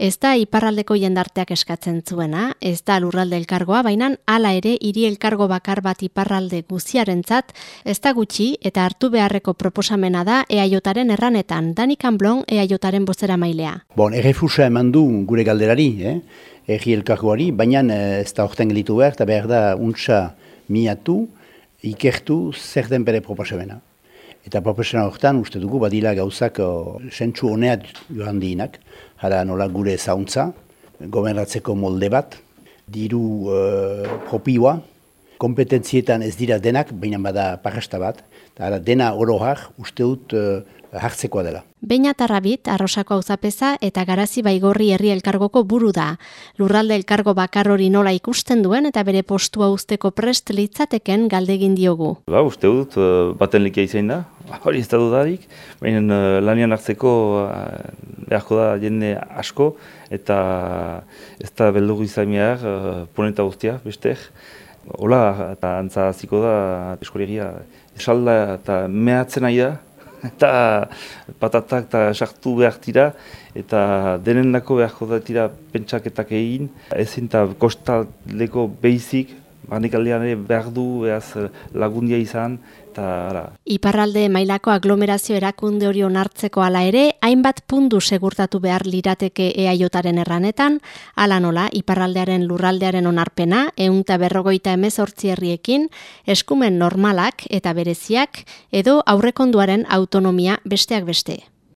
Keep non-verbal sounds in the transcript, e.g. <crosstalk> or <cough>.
Ez da iparraldeko jendarteak eskatzen zuena, ez da lurralde elkargoa, baina hala ere hiri elkargo bakar bat iparralde guziarentzat, ez da gutxi eta hartu beharreko proposamena da eaiotaren erranetan, Danikan Blon eaiotaren bozera mailea. Bon, errefusa eman du gure galderari, eh? erri elkargoari, baina eh, ez da orten gelitu behar, eta behar da untsa miatu, ikertu zer den bere proposamena. Eta proposamena horretan uste dugu badila gauzak sentsu honeat joan dienak, jara nola gure zauntza, gobernatzeko molde bat, diru uh, propioa, kompetentzietan ez dira denak, baina bada parrasta bat, eta dena oroak uste dut uh, hartzekoa dela. Beina tarrabit, arrosako auzapeza eta garazi baigorri herri elkargoko buru da. Lurralde elkargo bakar hori nola ikusten duen eta bere postua usteko prest litzateken galdegin diogu. Ba, uste dut, eh, baten likia izan da, <laughs> hori ez da dudarik, baina uh, lanian hartzeko beharko da jende asko eta ez da beldugu izan behar ponenta guztia, beste. Hola, eta antza ziko da, eskolegia, esalda eta mehatzen nahi da, <laughs> eta patatak eta sartu behar tira, eta denen dako beharko da tira pentsaketak egin, ezin eta kostaldeko behizik, Banik aldean behar du, behaz lagundia izan, eta ara. Iparralde mailako aglomerazio erakunde hori onartzeko ala ere, hainbat pundu segurtatu behar lirateke eaiotaren erranetan, ala nola, iparraldearen lurraldearen onarpena, eunta berrogoita emez herriekin, eskumen normalak eta bereziak, edo aurrekonduaren autonomia besteak beste.